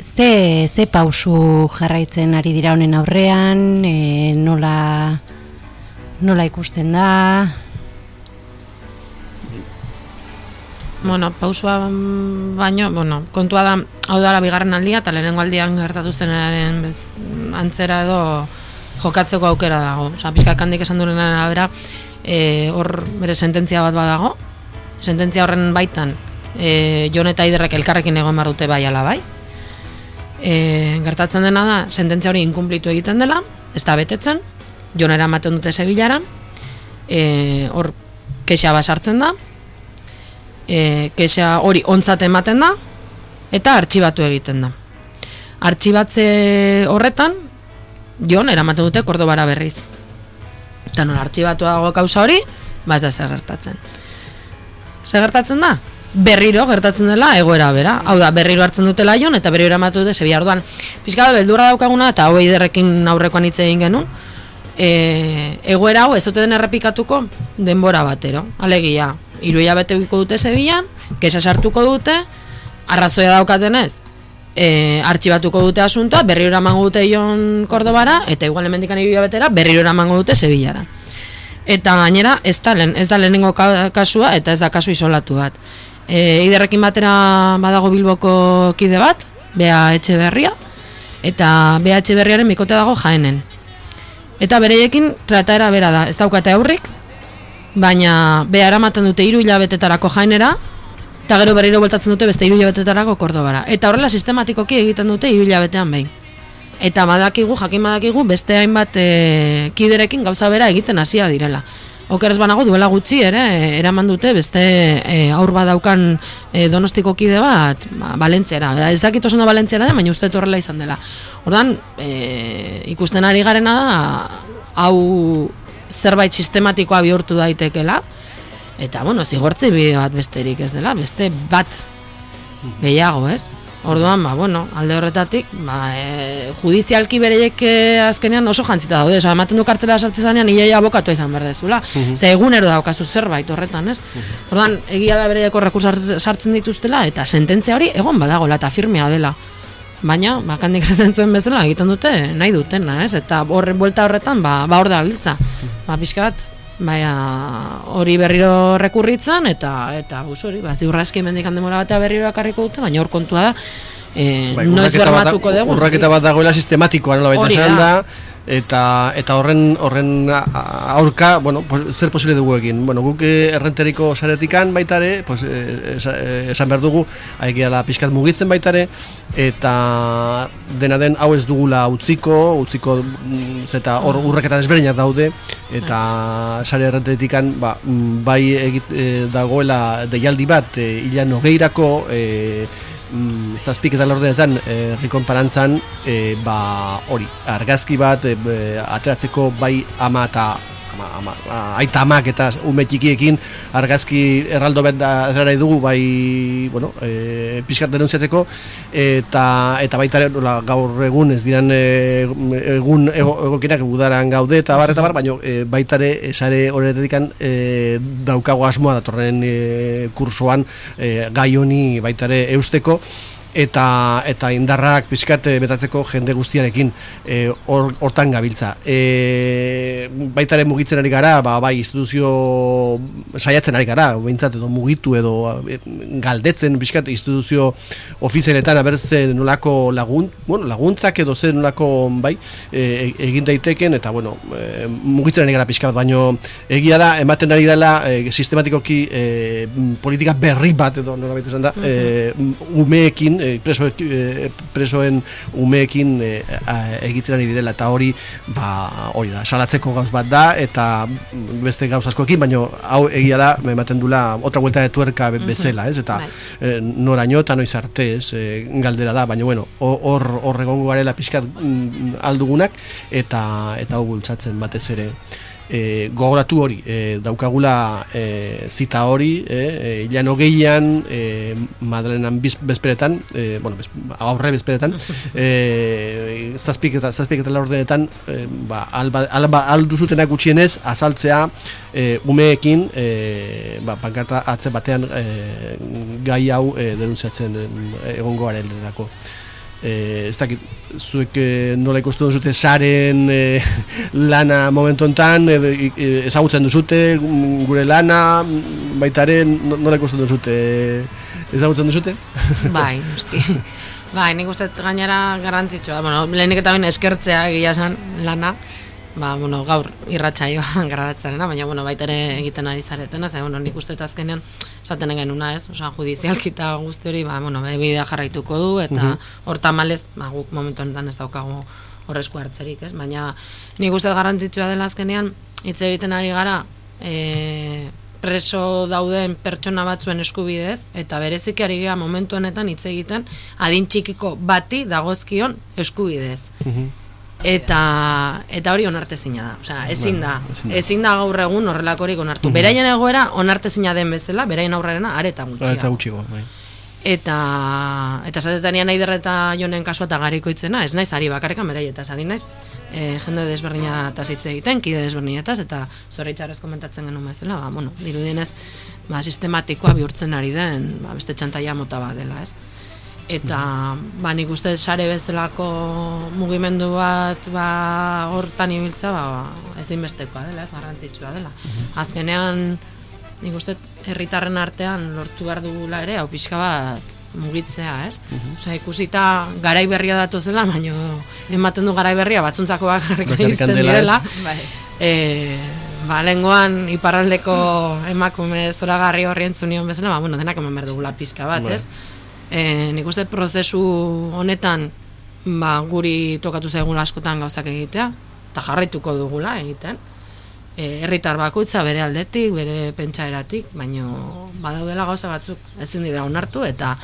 Ze, ze pausu jarraitzen ari dira honen aurrean, e, nola, nola ikusten da, Bueno, pausua mm, baino, bueno, kontua da, hau dara bigarren aldia, eta lehenengo aldian gertatu zenaren bez, antzera edo jokatzeko aukera dago. Osa, pixka kandik esan duen arabera, e, hor bere sententzia bat badago, sententzia horren baitan, e, Jon eta Iderrek elkarrekin egon behar dute bai ala bai. E, gertatzen dena da, sententzia hori inkumplitu egiten dela, ez da betetzen, Jon eramaten dute Sevillara, e, hor kexa basartzen da, e, kexa hori ontzat ematen da eta artxibatu egiten da. Artxibatze horretan Jon eramaten dute Kordobara berriz. Eta nola artxibatuago kausa hori, ba ez da zer gertatzen. Zer gertatzen da? Berriro gertatzen dela egoera bera. Hau da, berriro hartzen dutela Jon eta berriro eramatu dute Sevilla orduan. Pizkaba beldurra daukaguna eta hau eiderrekin aurrekoan hitz egin genuen. E, egoera hau ez dute den errepikatuko denbora batero. Alegia, hiru hilabete ukiko dute Sevillan, kesa sartuko dute, arrazoia daukatenez, e, artxibatuko dute asuntoa, berriro eramango dute Ion Kordobara, eta igual emendikan hiru hilabetera, berriro eramango dute Sevillara. Eta gainera, ez da, lehen, ez da lehenengo ka- kasua, eta ez da kasu isolatu bat. E, iderrekin batera badago Bilboko kide bat, Bea Etxeberria, eta Bea Etxeberriaren bikote dago jaenen. Eta bereiekin trataera bera da, ez daukate aurrik, baina Bea eramaten dute hiru hilabetetarako jaenera, eta gero berriro bueltatzen dute beste hiru hilabetetarako Kordobara. Eta horrela sistematikoki egiten dute hiru hilabetean behin. Eta badakigu, jakin badakigu, beste hainbat e, kiderekin gauza bera egiten hasia direla. Oker ez banago duela gutxi ere, e, eraman dute beste e, aur badaukan e, donostiko kide bat, ba, Valentziara. Ez dakit oso ondo Valentziara da, baina uste dut horrela izan dela. Ordan e, ikusten ari garena da, hau zerbait sistematikoa bihurtu daitekela, eta, bueno, zigortzi bide bat besterik ez dela, beste bat gehiago, ez? Orduan, ba, bueno, alde horretatik, ba, e, judizialki bereiek e, azkenean oso jantzita daude, oza, ematen du kartzela sartzen zanean, iaia abokatu izan berdezula, Mhm. ze egunero daukazu zerbait horretan, ez? Orduan, egia da bereiek horreku sartzen dituztela, eta sententzia hori egon badagola, eta firmea dela. Baina, bakandik esaten zuen bezala, egiten dute, nahi dutena, ez? Eta horren buelta horretan, ba, ba hor da biltza. Ba, pixka bat, baina hori berriro rekurritzen, eta, eta bus hori, ba, ziurraski mendikan demora batea berriro akarriko dute, baina hor kontua da, e, Bai, noiz bermatuko dugu. urraketa bat dagoela sistematikoa nola baita da. Eta eta horren horren aurka, bueno, pues, zer posible dugu egin. Bueno, guk eh, errenteriko saretikan baitare, pues, eh, eh, esan behar dugu, haigeala pixkat mugitzen baitare, eta dena den hau ez dugula utziko, utziko mm, zeta hor urraketa desberdinak daude, eta sare errenteritikan ba, mm, bai egit, eh, dagoela deialdi bat, eh, hilan hogeirako, eh, mm, zazpik eta laurdenetan e, rikonparantzan e, ba hori argazki bat e, ateratzeko bai ama eta ama, ama, aita amak eta ume txikiekin argazki erraldo bet da dugu bai bueno, e, pixkat denunziatzeko eta eta baita nola, gaur egun ez diran e, egun ego, egokinak udaran gaude eta bar eta bar baina e, baita ere esare horretatik e, daukago asmoa datorren e, kursoan e, gai honi baita ere eusteko eta eta indarrak pizkat eh, betatzeko jende guztiarekin eh, hor hortan gabiltza. E, baita ere mugitzen ari gara, ba, bai instituzio saiatzen ari gara, behintzat edo mugitu edo eh, galdetzen pizkat instituzio ofizialetan abertze nolako lagun, bueno, laguntzak edo zer nolako bai e, egin daiteken eta bueno, e, mugitzen ari gara pizkat, baino egia da ematen ari dela e, sistematikoki e, politika berri bat edo nola esan da, e, umeekin, e, preso, e, presoen umeekin e, egiten ari direla eta hori ba, hori da, salatzeko gauz bat da eta beste gauz askoekin, baino hau egia da, ematen dula otra vuelta de tuerka be- bezala, ez? Eta e, noraino eta noiz arte, ez? E, galdera da, baina bueno, ho- hor hor egongo garela pixkat mm, aldugunak eta eta hau bultzatzen batez ere e, gogoratu hori, e, daukagula e, zita hori, e, e, ilan hogeian, e, Madalenan biz, bezperetan, e, bueno, bez, aurre bezperetan, e, zazpik eta, zazpik eta laurdenetan, e, ba, alba, alba, alduzutenak gutxienez, azaltzea e, umeekin, e, ba, pankarta atze batean e, gai hau e, denuntzatzen e, egongo arelerako eh, ez dakit, zuek eh, nola ikustu duzute saren eh, lana momentu edo, eh, ezagutzen duzute gure lana, baitaren nola ikustu duzute ezagutzen duzute? Bai, usti. Bai, nik uste gainera garrantzitsua. Bueno, lehenik eta bain eskertzea egia esan lana. Ba, bueno, gaur irratsaioan grabatzarena, baina bueno, baita ere egiten ari zaretena, ze bueno, nik uste azkenean esaten genuna, ez? Osea, judizialki eta guzti hori, ba, bueno, bere bidea jarraituko du eta Mhm. hor tamalez, ba, guk momentu honetan ez daukagu horrezko hartzerik, ez? Baina nik uste garrantzitsua dela azkenean hitz egiten ari gara, e, preso dauden pertsona batzuen eskubidez eta bereziki ari gara momentu honetan hitz egiten adin txikiko bati dagozkion eskubidez. Eta eta hori onartezina da. Osea, ezin da. Ezin da. Gaur egun horrelakorik onartu. Mhm. Beraien egoera onartezina den bezala, beraien aurrerena areta gutxia. Eta gutxigo, bai. Eta eta esatetanian Aider eta Jonen kasua eta garikoitzena, ez naiz ari bakarrikan beraietaz ari naiz. E, jende desberdina eta hitz egiten, kide desberdinetaz eta zoritxarrez komentatzen genuen bezala, ba, bueno, dirudienez, ba, sistematikoa bihurtzen ari den, ba, beste txantaia mota bat dela, ez? Eta, ba, nik uste sare bezalako mugimendu bat, ba, hortan ibiltza, ba, ezinbestekoa dela, ez garrantzitsua dela. Azkenean, nik uste herritarren artean lortu behar dugula ere, hau pixka bat mugitzea, ez? Osea, ikusita garai berria datu zela, baino ematen du garai berria batzuntzako bakarrik dela, direla. Bai. E, ba, lehengoan iparraldeko emakume zoragarri horri entzunion bezala, ba, bueno, denak eman behar dugula pixka bat, Bai. ez? E, nik uste prozesu honetan ba, guri tokatu zaigula askotan gauzak egitea, eta jarraituko dugula egiten. E, herritar bakoitza bere aldetik, bere pentsaeratik, baino badaudela gauza batzuk ezin dira onartu eta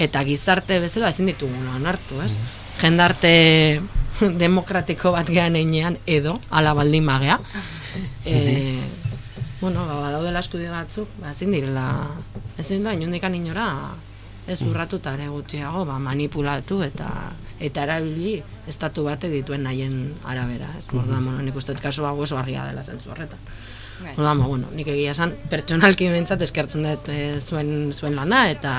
eta gizarte bezala ezin ditugula onartu, ez? Jendarte demokratiko bat gean einean edo ala baldin magea. E, bueno, ba, badaudela eskubide batzuk, ba, ezin direla, ezin da inundik inora ez urratuta ere gutxiago, ba, manipulatu eta eta erabili estatu bate dituen nahien arabera, ez? Orduan, bueno, nik uste kasu hau oso argia dela zentzu horretan. Bai. Orduan, ba, bueno, nik egia esan pertsonalki behintzat eskertzen dut eh, zuen zuen lana eta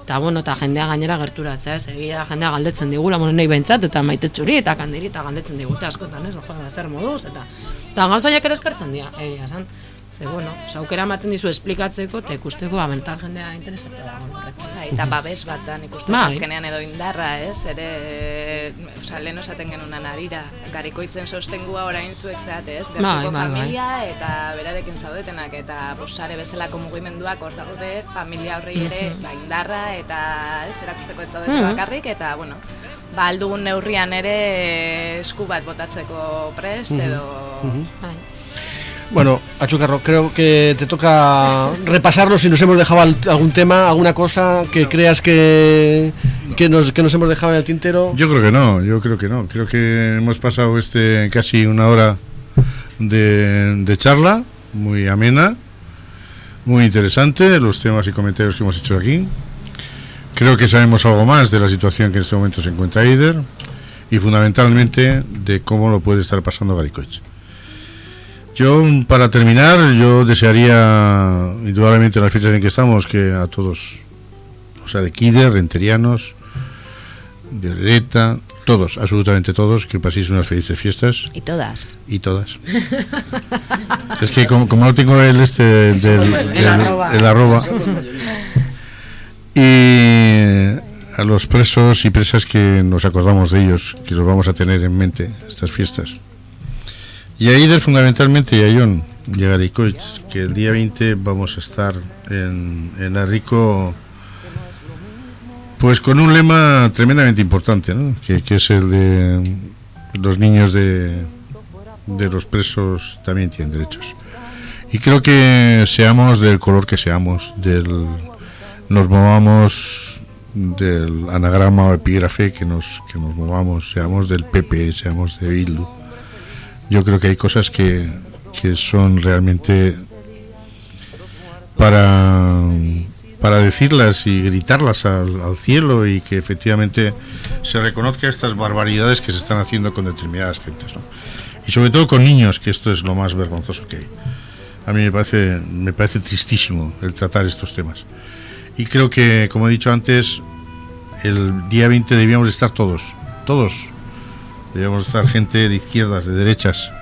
eta bueno, eta jendea gainera gerturatzea, ez? Egia jendea galdetzen digula, bueno, nei behintzat eta maite txuri eta kandiri eta galdetzen digute askotan, ez? Ojo, zer moduz eta eta gauzaiak ere eskertzen dira, egia esan. Ze, bueno, saukera ematen dizu esplikatzeko eta ikusteko abentan jendea interesatu dago horrekin. Bai, eta babes bat da, nik uste Bai. azkenean edo indarra, ez? Ere, osea, lehen esaten genunan arira, garikoitzen sostengua orain zuek zeate, ez? Gertuko bai. familia eta berarekin zaudetenak, eta bosare bezalako mugimenduak hor daude, familia horrei ere, Mhm. ba, indarra eta, ez, erakusteko ez zaudete Mhm. bakarrik, eta, bueno, ba, aldugun neurrian ere esku bat botatzeko prest, Mhm. edo... Mhm. Bai. Bueno, Achucarro, creo que te toca repasarlo si nos hemos dejado al- algún tema, alguna cosa que creas que, que, nos, que nos hemos dejado en el tintero. Yo creo que no, yo creo que no. Creo que hemos pasado este casi una hora de, de charla, muy amena, muy interesante, los temas y comentarios que hemos hecho aquí. Creo que sabemos algo más de la situación que en este momento se encuentra Eider y fundamentalmente de cómo lo puede estar pasando Garicoich. Yo, para terminar, yo desearía, indudablemente en las fechas en que estamos, que a todos, o sea, de Kider, renterianos, de Reta, todos, absolutamente todos, que paséis unas felices fiestas Y todas. y todas. es que como, como no tengo el este del, del- El arroba. el arroba. y a los presos y presas que nos acordamos de ellos, que los vamos a tener en mente estas fiestas. Y a Ider fundamentalmente y a John y a Garicoich, que el día 20 vamos a estar en, en Arrico pues con un lema tremendamente importante, ¿no? que, que es el de los niños de, de los presos también tienen derechos. Y creo que seamos del color que seamos, del, nos movamos del anagrama o epígrafe que nos, que nos movamos, seamos del PP, seamos de Bildu. Yo creo que hay cosas que que son realmente para, para decirlas y gritarlas al, cielo y que efectivamente se reconozca estas barbaridades que se están haciendo con determinadas gentes. ¿no? Y sobre todo con niños, que esto es lo más vergonzoso que hay. A mí me parece, me parece tristísimo el tratar estos temas. Y creo que, como he dicho antes, el día 20 debíamos estar todos, todos. Debíamos estar gente de izquierdas, de derechas,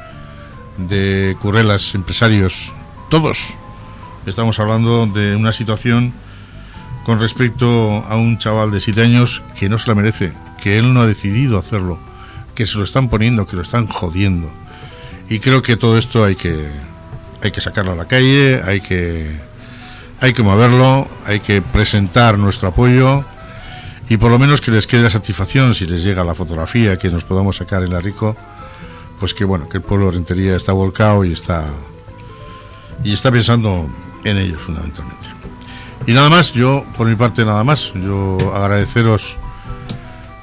de currelas, empresarios, todos. Estamos hablando de una situación con respecto a un chaval de 7 años que no se la merece, que él no ha decidido hacerlo, que se lo están poniendo, que lo están jodiendo. Y creo que todo esto hay que hay que sacarlo a la calle, hay que hay que moverlo, hay que presentar nuestro apoyo y por lo menos que les quede la satisfacción si les llega la fotografía que nos podamos sacar en la Rico, pues que bueno, que el pueblo de Rentería está volcado y está y está pensando en ellos fundamentalmente. Y nada más, yo por mi parte nada más, yo agradeceros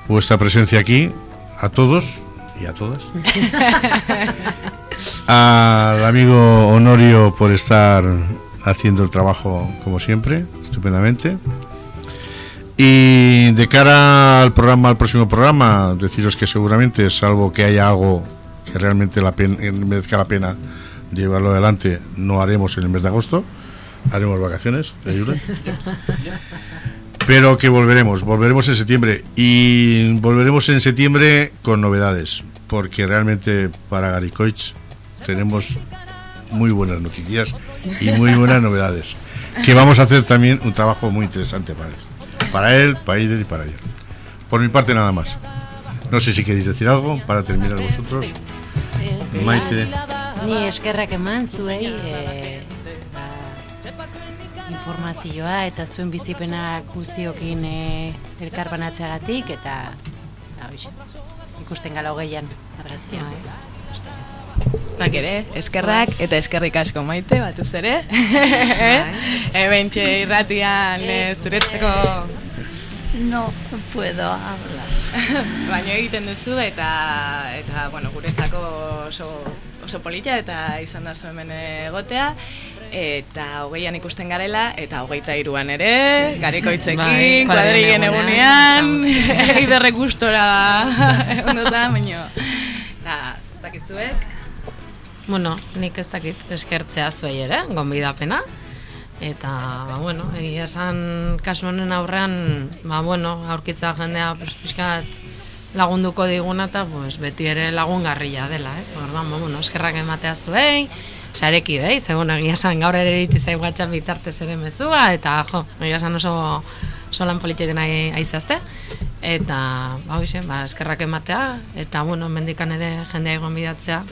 vuestra presencia aquí a todos y a todas. Al amigo Honorio por estar haciendo el trabajo como siempre, estupendamente. Y de cara al programa, al próximo programa, deciros que seguramente, salvo que haya algo que realmente la pena, merezca la pena llevarlo adelante, no haremos en el mes de agosto, haremos vacaciones, ¿eh, Julen? pero que volveremos, volveremos en septiembre. Y volveremos en septiembre con novedades, porque realmente para Garicoich tenemos muy buenas noticias y muy buenas novedades, que vamos a hacer también un trabajo muy interesante para él, para él, para Ider y para ella. Por mi parte nada más. No sé si queréis decir algo para terminar vosotros. Maite. Ni eskerrak eman zuei e, ba, informazioa eta zuen bizipena guztiokin e, elkarbanatzeagatik eta hoxe, ikusten gala hogeian argazkia. Bak ere, eskerrak eta eskerrik asko maite batez ere. Hemen irratian eh, zuretzeko. No puedo hablar. baino egiten duzu eta eta bueno, guretzako oso oso polita eta izan da zu hemen egotea. Eta hogeian ikusten garela eta hogeita iruan ere, garikoitzekin, Bai, kuadrigen kuadrigen egunean, egunean, eiderre gustora egunotan, baino, eta, ez dakizuek, Bueno, nik ez dakit eskertzea zuei ere, gonbidapena. Eta, ba, bueno, egia esan kasu honen aurrean, ba, bueno, aurkitza jendea pues, pixkat lagunduko diguna eta pues, beti ere lagungarria dela, ez? Orduan, ba, bueno, eskerrak ematea zuei, sareki dei, ze, bueno, egia esan gaur ere iritsi zai WhatsApp bitartez ere mezua, eta, jo, egia esan oso, oso lan politieten nahi aizazte. Eta, ba, hoxe, ba, eskerrak ematea, eta, bueno, mendikan ere jendea egon bidatzea,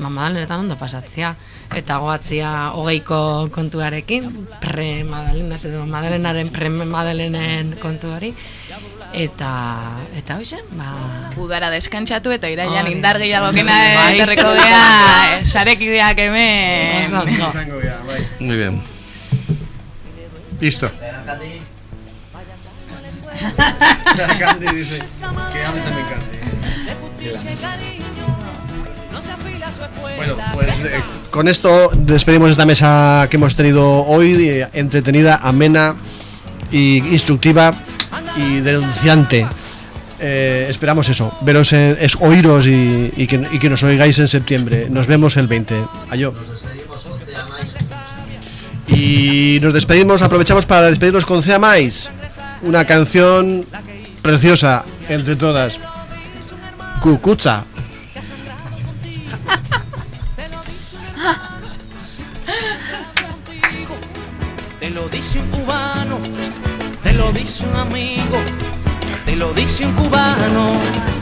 ba, madalenetan ondo pasatzea. Eta goatzia hogeiko kontuarekin, pre madalenas edo madalenaren pre madalenen kontu hori. Eta, eta hoxe, ba... udara deskantzatu eta irailan Hori. indar gehiago kena Bai. etorriko gea, sarekideak hemen. Oso ondo. Muy bien. Listo. Candy dice que hable también Candy. Bueno, pues eh, con esto despedimos esta mesa que hemos tenido hoy, eh, entretenida, amena y instructiva y denunciante. Eh, esperamos eso, veros, en- es oíros y, y que, y que nos oigáis en septiembre. Nos vemos el 20. Adiós. Y nos despedimos, aprovechamos para despedirnos con Cea Mais, una canción preciosa entre todas. Cucucha. Lo dice un amigo, te lo dice un cubano.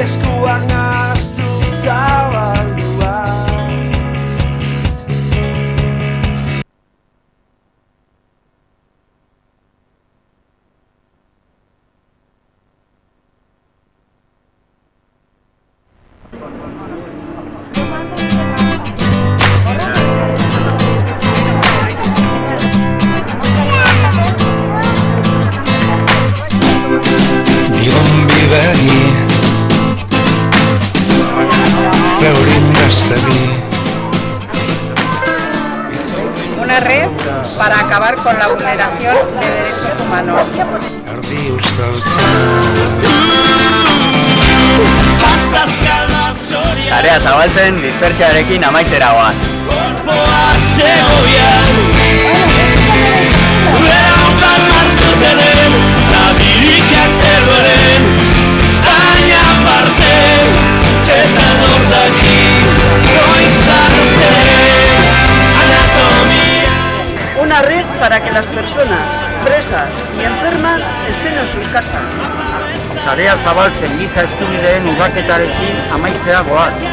let's go. Dispertsioarekin amaitzera goaz. Una red para que las personas presas y enfermas estén en sus casas. Sarea zabaltzen giza eskubideen urraketarekin amaitzera goaz.